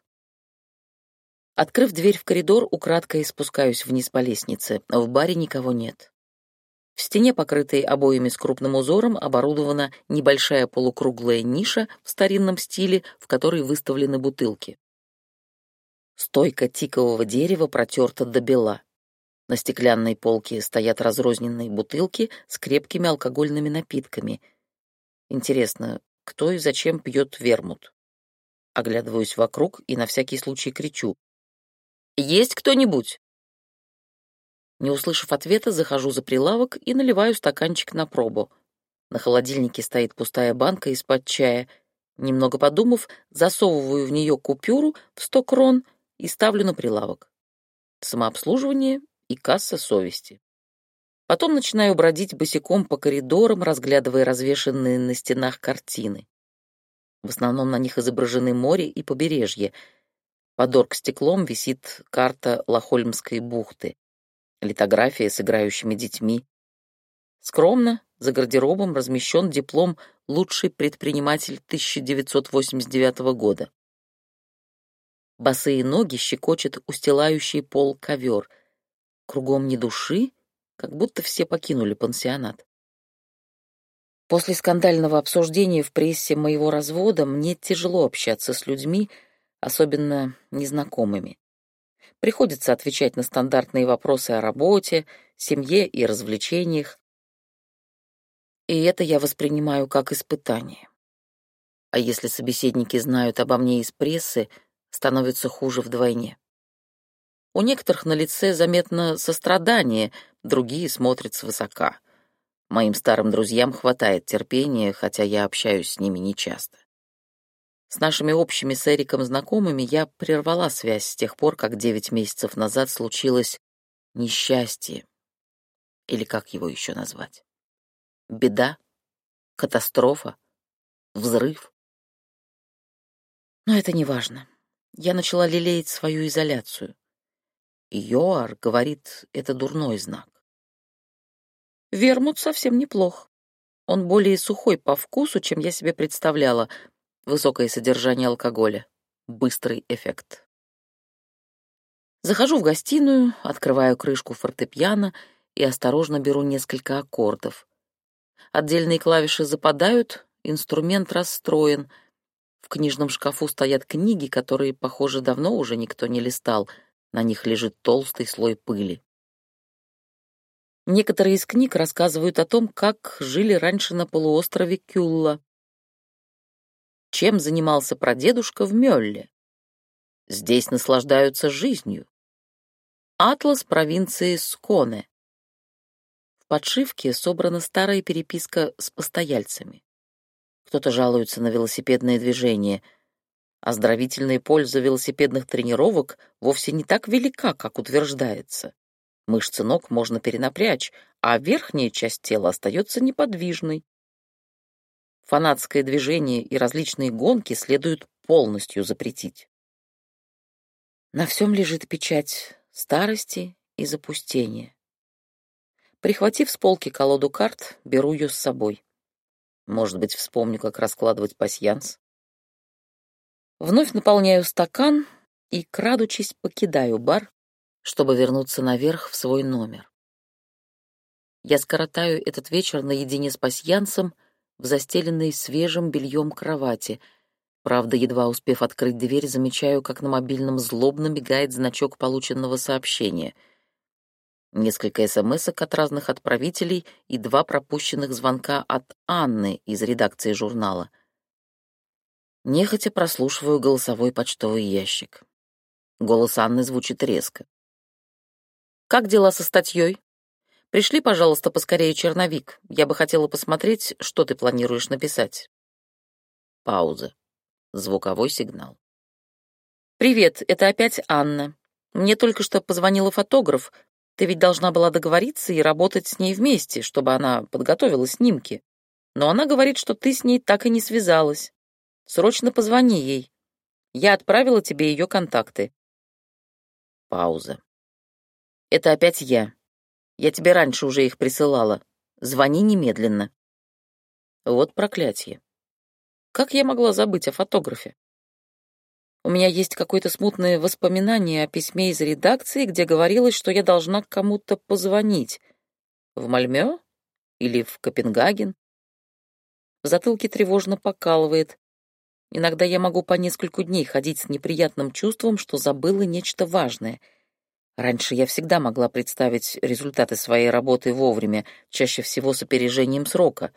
Открыв дверь в коридор, украдкой спускаюсь вниз по лестнице. В баре никого нет. В стене, покрытой обоями с крупным узором, оборудована небольшая полукруглая ниша в старинном стиле, в которой выставлены бутылки. Стойка тикового дерева протерта до бела. На стеклянной полке стоят разрозненные бутылки с крепкими алкогольными напитками. Интересно, кто и зачем пьет вермут? Оглядываюсь вокруг и на всякий случай кричу. «Есть кто-нибудь?» Не услышав ответа, захожу за прилавок и наливаю стаканчик на пробу. На холодильнике стоит пустая банка из-под чая. Немного подумав, засовываю в нее купюру в сто крон и ставлю на прилавок. Самообслуживание и касса совести. Потом начинаю бродить босиком по коридорам, разглядывая развешанные на стенах картины. В основном на них изображены море и побережье. Под оргстеклом висит карта Лохольмской бухты литография с играющими детьми. Скромно, за гардеробом размещен диплом «Лучший предприниматель 1989 года». Босые ноги щекочет устилающий пол ковер. Кругом ни души, как будто все покинули пансионат. После скандального обсуждения в прессе моего развода мне тяжело общаться с людьми, особенно незнакомыми. Приходится отвечать на стандартные вопросы о работе, семье и развлечениях. И это я воспринимаю как испытание. А если собеседники знают обо мне из прессы, становится хуже вдвойне. У некоторых на лице заметно сострадание, другие смотрят свысока. Моим старым друзьям хватает терпения, хотя я общаюсь с ними нечасто. С нашими общими с Эриком знакомыми я прервала связь с тех пор, как девять месяцев назад случилось несчастье. Или как его еще назвать? Беда? Катастрофа? Взрыв? Но это не важно. Я начала лелеять свою изоляцию. Йоар говорит, это дурной знак. Вермут совсем неплох. Он более сухой по вкусу, чем я себе представляла. Высокое содержание алкоголя. Быстрый эффект. Захожу в гостиную, открываю крышку фортепиано и осторожно беру несколько аккордов. Отдельные клавиши западают, инструмент расстроен. В книжном шкафу стоят книги, которые, похоже, давно уже никто не листал. На них лежит толстый слой пыли. Некоторые из книг рассказывают о том, как жили раньше на полуострове Кюлла. Чем занимался прадедушка в Мёлле? Здесь наслаждаются жизнью. Атлас провинции Сконе. В подшивке собрана старая переписка с постояльцами. Кто-то жалуется на велосипедное движение. Оздоровительная польза велосипедных тренировок вовсе не так велика, как утверждается. Мышцы ног можно перенапрячь, а верхняя часть тела остается неподвижной. Фанатское движение и различные гонки следует полностью запретить. На всем лежит печать старости и запустения. Прихватив с полки колоду карт, беру ее с собой. Может быть, вспомню, как раскладывать пасьянс. Вновь наполняю стакан и, крадучись, покидаю бар, чтобы вернуться наверх в свой номер. Я скоротаю этот вечер наедине с пасьянсом в застеленной свежим бельем кровати. Правда, едва успев открыть дверь, замечаю, как на мобильном злобно мигает значок полученного сообщения. Несколько смс от разных отправителей и два пропущенных звонка от Анны из редакции журнала. Нехотя прослушиваю голосовой почтовый ящик. Голос Анны звучит резко. Как дела со статьей? Пришли, пожалуйста, поскорее черновик. Я бы хотела посмотреть, что ты планируешь написать. Пауза. Звуковой сигнал. Привет, это опять Анна. Мне только что позвонила фотограф. Ты ведь должна была договориться и работать с ней вместе, чтобы она подготовила снимки. Но она говорит, что ты с ней так и не связалась. Срочно позвони ей. Я отправила тебе ее контакты. Пауза. Это опять я. Я тебе раньше уже их присылала. Звони немедленно. Вот проклятие. Как я могла забыть о фотографе? У меня есть какое-то смутное воспоминание о письме из редакции, где говорилось, что я должна кому-то позвонить. В Мальмё? Или в Копенгаген? В затылке тревожно покалывает. Иногда я могу по нескольку дней ходить с неприятным чувством, что забыла нечто важное — Раньше я всегда могла представить результаты своей работы вовремя, чаще всего с опережением срока.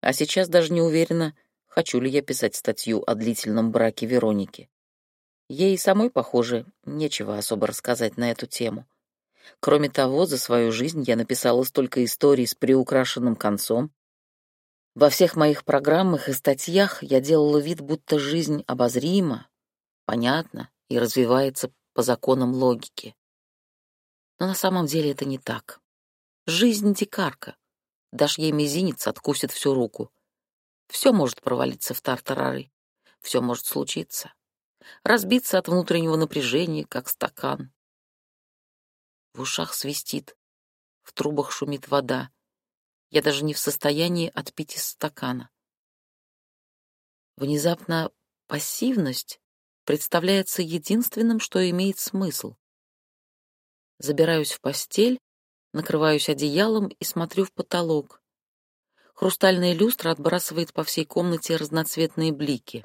А сейчас даже не уверена, хочу ли я писать статью о длительном браке Вероники. Ей самой, похоже, нечего особо рассказать на эту тему. Кроме того, за свою жизнь я написала столько историй с приукрашенным концом. Во всех моих программах и статьях я делала вид, будто жизнь обозрима, понятна и развивается по законам логики. Но на самом деле это не так. Жизнь дикарка. Дашь ей мизинец, откусит всю руку. Все может провалиться в тартарары. Все может случиться. Разбиться от внутреннего напряжения, как стакан. В ушах свистит, в трубах шумит вода. Я даже не в состоянии отпить из стакана. Внезапно пассивность представляется единственным, что имеет смысл. Забираюсь в постель, накрываюсь одеялом и смотрю в потолок. Хрустальная люстра отбрасывает по всей комнате разноцветные блики.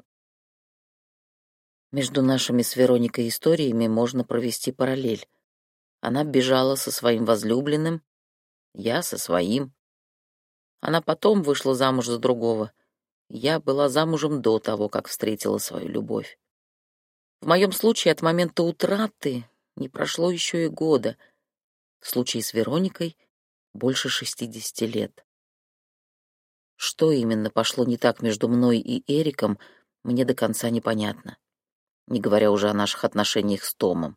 Между нашими с Вероникой историями можно провести параллель. Она бежала со своим возлюбленным, я со своим. Она потом вышла замуж за другого. Я была замужем до того, как встретила свою любовь. В моем случае от момента утраты не прошло еще и года. В случае с Вероникой больше 60 лет. Что именно пошло не так между мной и Эриком, мне до конца непонятно, не говоря уже о наших отношениях с Томом.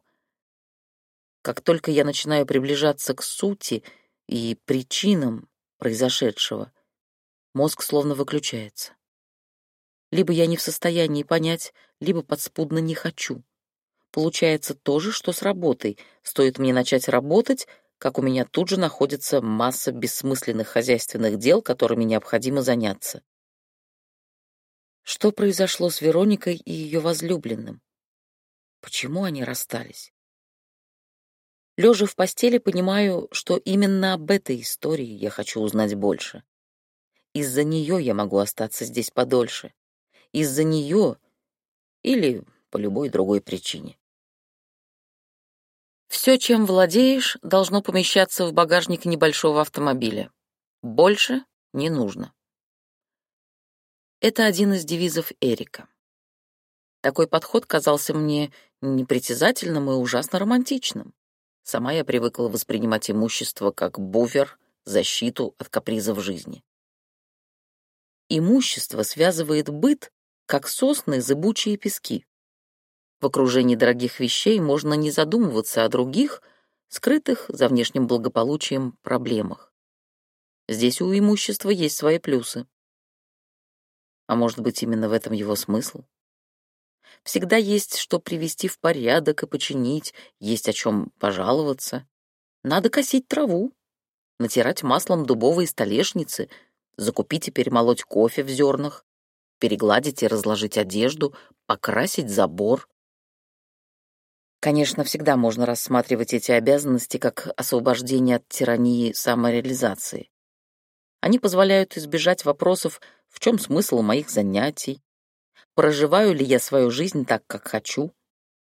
Как только я начинаю приближаться к сути и причинам произошедшего, мозг словно выключается. Либо я не в состоянии понять, либо подспудно не хочу. Получается то же, что с работой. Стоит мне начать работать, как у меня тут же находится масса бессмысленных хозяйственных дел, которыми необходимо заняться. Что произошло с Вероникой и ее возлюбленным? Почему они расстались? Лежа в постели, понимаю, что именно об этой истории я хочу узнать больше. Из-за нее я могу остаться здесь подольше. Из-за нее или по любой другой причине. Все, чем владеешь, должно помещаться в багажник небольшого автомобиля. Больше не нужно. Это один из девизов Эрика. Такой подход казался мне непритязательным и ужасно романтичным. Сама я привыкла воспринимать имущество как буфер, защиту от капризов жизни. Имущество связывает быт, как сосны зыбучие пески. В окружении дорогих вещей можно не задумываться о других, скрытых за внешним благополучием проблемах. Здесь у имущества есть свои плюсы. А может быть, именно в этом его смысл? Всегда есть что привести в порядок и починить, есть о чем пожаловаться. Надо косить траву, натирать маслом дубовые столешницы, закупить и перемолоть кофе в зернах, перегладить и разложить одежду, покрасить забор. Конечно, всегда можно рассматривать эти обязанности как освобождение от тирании самореализации. Они позволяют избежать вопросов, в чем смысл моих занятий, Проживаю ли я свою жизнь так, как хочу?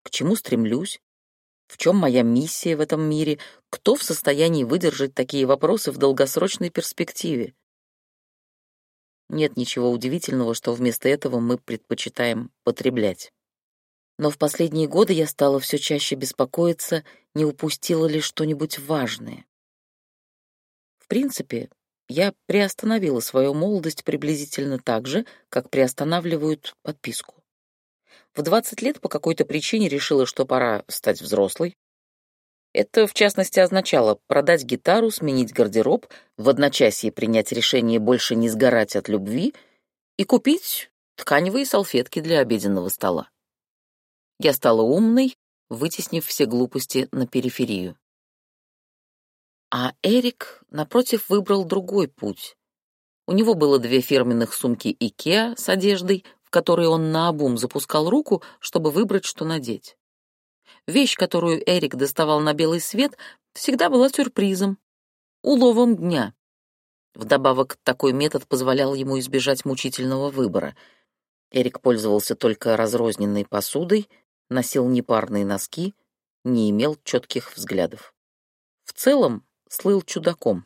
К чему стремлюсь? В чем моя миссия в этом мире? Кто в состоянии выдержать такие вопросы в долгосрочной перспективе? Нет ничего удивительного, что вместо этого мы предпочитаем потреблять. Но в последние годы я стала все чаще беспокоиться, не упустила ли что-нибудь важное. В принципе, я приостановила свою молодость приблизительно так же, как приостанавливают подписку. В 20 лет по какой-то причине решила, что пора стать взрослой. Это, в частности, означало продать гитару, сменить гардероб, в одночасье принять решение больше не сгорать от любви и купить тканевые салфетки для обеденного стола. Я стала умной, вытеснив все глупости на периферию. А Эрик, напротив, выбрал другой путь. У него было две фирменных сумки Икеа с одеждой, в которые он наобум запускал руку, чтобы выбрать, что надеть. Вещь, которую Эрик доставал на белый свет, всегда была сюрпризом, уловом дня. Вдобавок, такой метод позволял ему избежать мучительного выбора. Эрик пользовался только разрозненной посудой, носил непарные носки, не имел четких взглядов. В целом, слыл чудаком.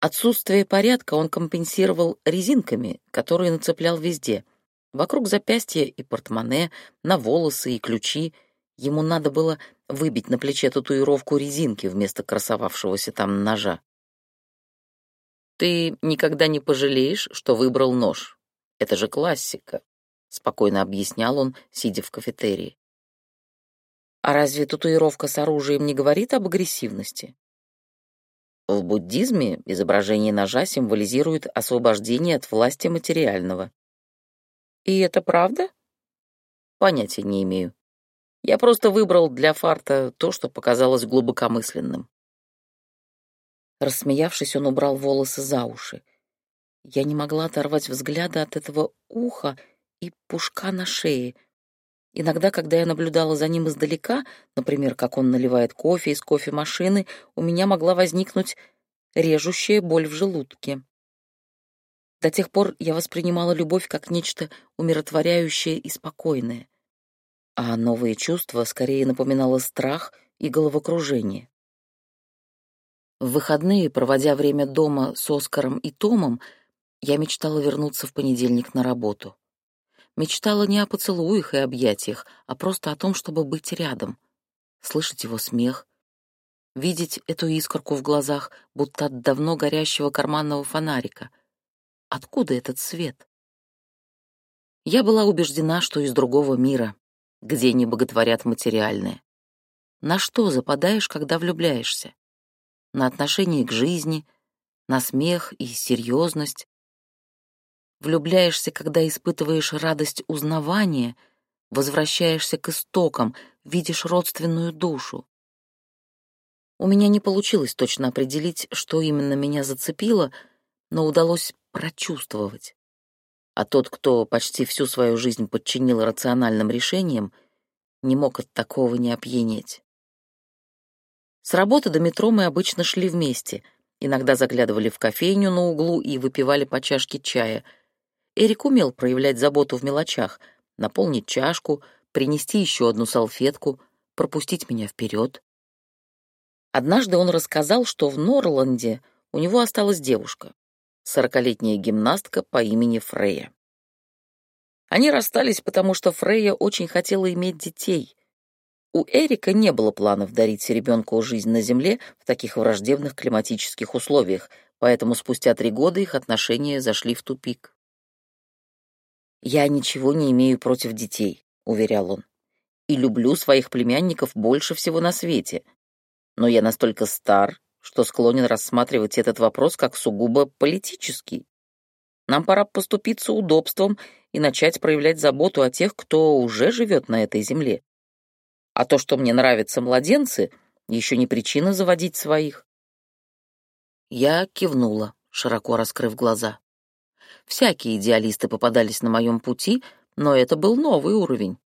Отсутствие порядка он компенсировал резинками, которые нацеплял везде. Вокруг запястья и портмоне, на волосы и ключи. Ему надо было выбить на плече татуировку резинки вместо красовавшегося там ножа. «Ты никогда не пожалеешь, что выбрал нож. Это же классика», — спокойно объяснял он, сидя в кафетерии. «А разве татуировка с оружием не говорит об агрессивности?» В буддизме изображение ножа символизирует освобождение от власти материального. И это правда? Понятия не имею. Я просто выбрал для фарта то, что показалось глубокомысленным. Рассмеявшись, он убрал волосы за уши. Я не могла оторвать взгляда от этого уха и пушка на шее. Иногда, когда я наблюдала за ним издалека, например, как он наливает кофе из кофемашины, у меня могла возникнуть режущая боль в желудке. До тех пор я воспринимала любовь как нечто умиротворяющее и спокойное, а новые чувства скорее напоминало страх и головокружение. В выходные, проводя время дома с Оскаром и Томом, я мечтала вернуться в понедельник на работу. Мечтала не о поцелуях и объятиях, а просто о том, чтобы быть рядом, слышать его смех, видеть эту искорку в глазах, будто от давно горящего карманного фонарика. Откуда этот свет? Я была убеждена, что из другого мира, где не боготворят материальное. На что западаешь, когда влюбляешься? На отношение к жизни, на смех и серьезность. Влюбляешься, когда испытываешь радость узнавания, возвращаешься к истокам, видишь родственную душу. У меня не получилось точно определить, что именно меня зацепило, но удалось прочувствовать. А тот, кто почти всю свою жизнь подчинил рациональным решениям, не мог от такого не опьянеть. С работы до метро мы обычно шли вместе, иногда заглядывали в кофейню на углу и выпивали по чашке чая. Эрик умел проявлять заботу в мелочах, наполнить чашку, принести еще одну салфетку, пропустить меня вперед. Однажды он рассказал, что в Норланде у него осталась девушка, сорокалетняя гимнастка по имени Фрея. Они расстались, потому что Фрея очень хотела иметь детей. У Эрика не было планов дарить ребенку жизнь на Земле в таких враждебных климатических условиях, поэтому спустя три года их отношения зашли в тупик. «Я ничего не имею против детей», — уверял он, «и люблю своих племянников больше всего на свете, но я настолько стар, что склонен рассматривать этот вопрос как сугубо политический. Нам пора поступиться удобством и начать проявлять заботу о тех, кто уже живет на этой земле. А то, что мне нравятся младенцы, еще не причина заводить своих. Я кивнула, широко раскрыв глаза. Всякие идеалисты попадались на моем пути, но это был новый уровень.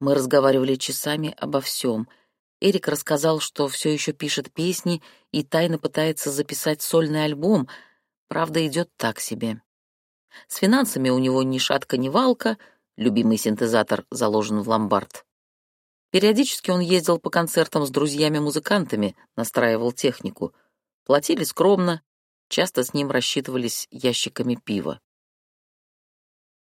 Мы разговаривали часами обо всем — Эрик рассказал, что все еще пишет песни и тайно пытается записать сольный альбом, правда, идет так себе. С финансами у него ни шатка, ни валка, любимый синтезатор заложен в ломбард. Периодически он ездил по концертам с друзьями-музыкантами, настраивал технику. Платили скромно, часто с ним рассчитывались ящиками пива.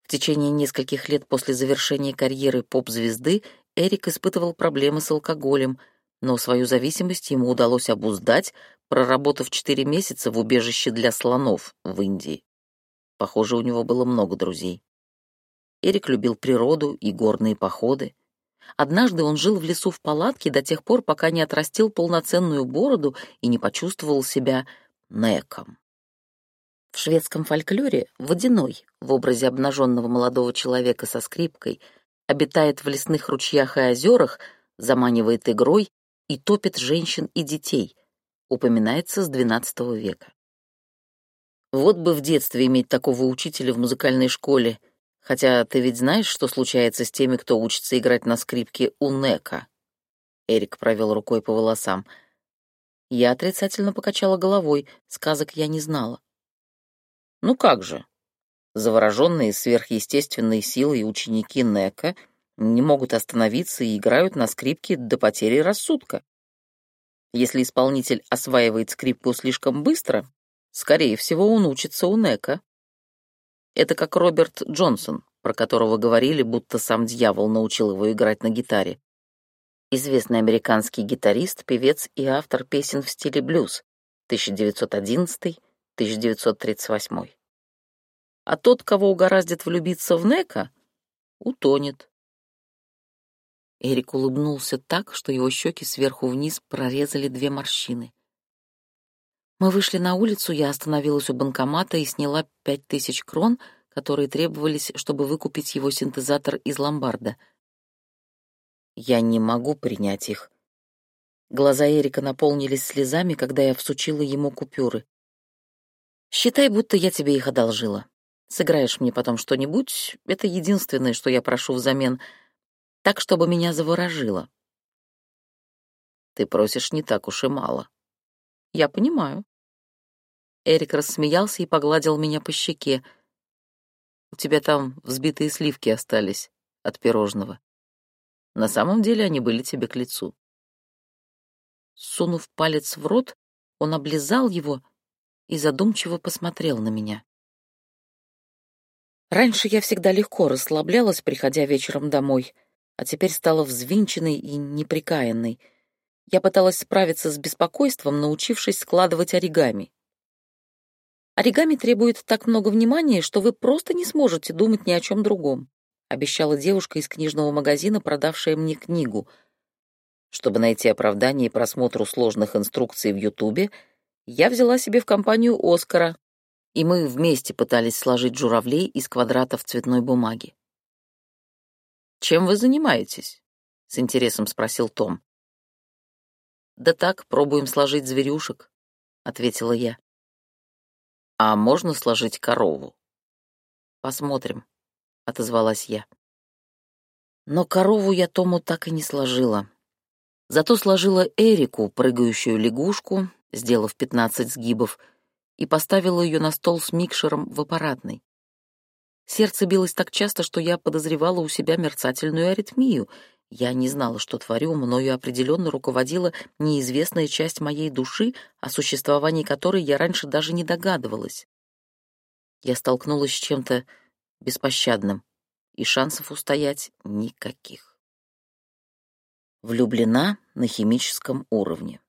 В течение нескольких лет после завершения карьеры поп-звезды Эрик испытывал проблемы с алкоголем, но свою зависимость ему удалось обуздать, проработав четыре месяца в убежище для слонов в Индии. Похоже, у него было много друзей. Эрик любил природу и горные походы. Однажды он жил в лесу в палатке до тех пор, пока не отрастил полноценную бороду и не почувствовал себя неком. В шведском фольклоре водяной, в образе обнаженного молодого человека со скрипкой, обитает в лесных ручьях и озерах, заманивает игрой и топит женщин и детей, упоминается с XII века. Вот бы в детстве иметь такого учителя в музыкальной школе, хотя ты ведь знаешь, что случается с теми, кто учится играть на скрипке у Нека. Эрик провел рукой по волосам. Я отрицательно покачала головой, сказок я не знала. Ну как же, Завороженные сверхъестественной силой ученики Нека не могут остановиться и играют на скрипке до потери рассудка. Если исполнитель осваивает скрипку слишком быстро, скорее всего, он учится у Нека. Это как Роберт Джонсон, про которого говорили, будто сам дьявол научил его играть на гитаре. Известный американский гитарист, певец и автор песен в стиле блюз 1911-1938 а тот, кого угораздит влюбиться в Нека, утонет. Эрик улыбнулся так, что его щеки сверху вниз прорезали две морщины. Мы вышли на улицу, я остановилась у банкомата и сняла пять тысяч крон, которые требовались, чтобы выкупить его синтезатор из ломбарда. Я не могу принять их. Глаза Эрика наполнились слезами, когда я всучила ему купюры. Считай, будто я тебе их одолжила. Сыграешь мне потом что-нибудь, это единственное, что я прошу взамен, так, чтобы меня заворожило. Ты просишь не так уж и мало. Я понимаю. Эрик рассмеялся и погладил меня по щеке. У тебя там взбитые сливки остались от пирожного. На самом деле они были тебе к лицу. Сунув палец в рот, он облизал его и задумчиво посмотрел на меня. Раньше я всегда легко расслаблялась, приходя вечером домой, а теперь стала взвинченной и неприкаянной. Я пыталась справиться с беспокойством, научившись складывать оригами. Оригами требует так много внимания, что вы просто не сможете думать ни о чем другом, обещала девушка из книжного магазина, продавшая мне книгу. Чтобы найти оправдание просмотру сложных инструкций в Ютубе, я взяла себе в компанию Оскара, и мы вместе пытались сложить журавлей из квадратов цветной бумаги. «Чем вы занимаетесь?» — с интересом спросил Том. «Да так, пробуем сложить зверюшек», — ответила я. «А можно сложить корову?» «Посмотрим», — отозвалась я. Но корову я Тому так и не сложила. Зато сложила Эрику, прыгающую лягушку, сделав пятнадцать сгибов, и поставила ее на стол с микшером в аппаратной. Сердце билось так часто, что я подозревала у себя мерцательную аритмию. Я не знала, что творю, мною определенно руководила неизвестная часть моей души, о существовании которой я раньше даже не догадывалась. Я столкнулась с чем-то беспощадным, и шансов устоять никаких. Влюблена на химическом уровне.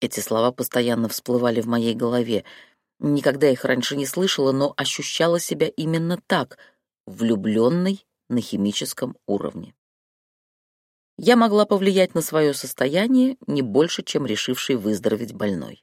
Эти слова постоянно всплывали в моей голове. Никогда их раньше не слышала, но ощущала себя именно так, влюбленной на химическом уровне. Я могла повлиять на свое состояние не больше, чем решивший выздороветь больной.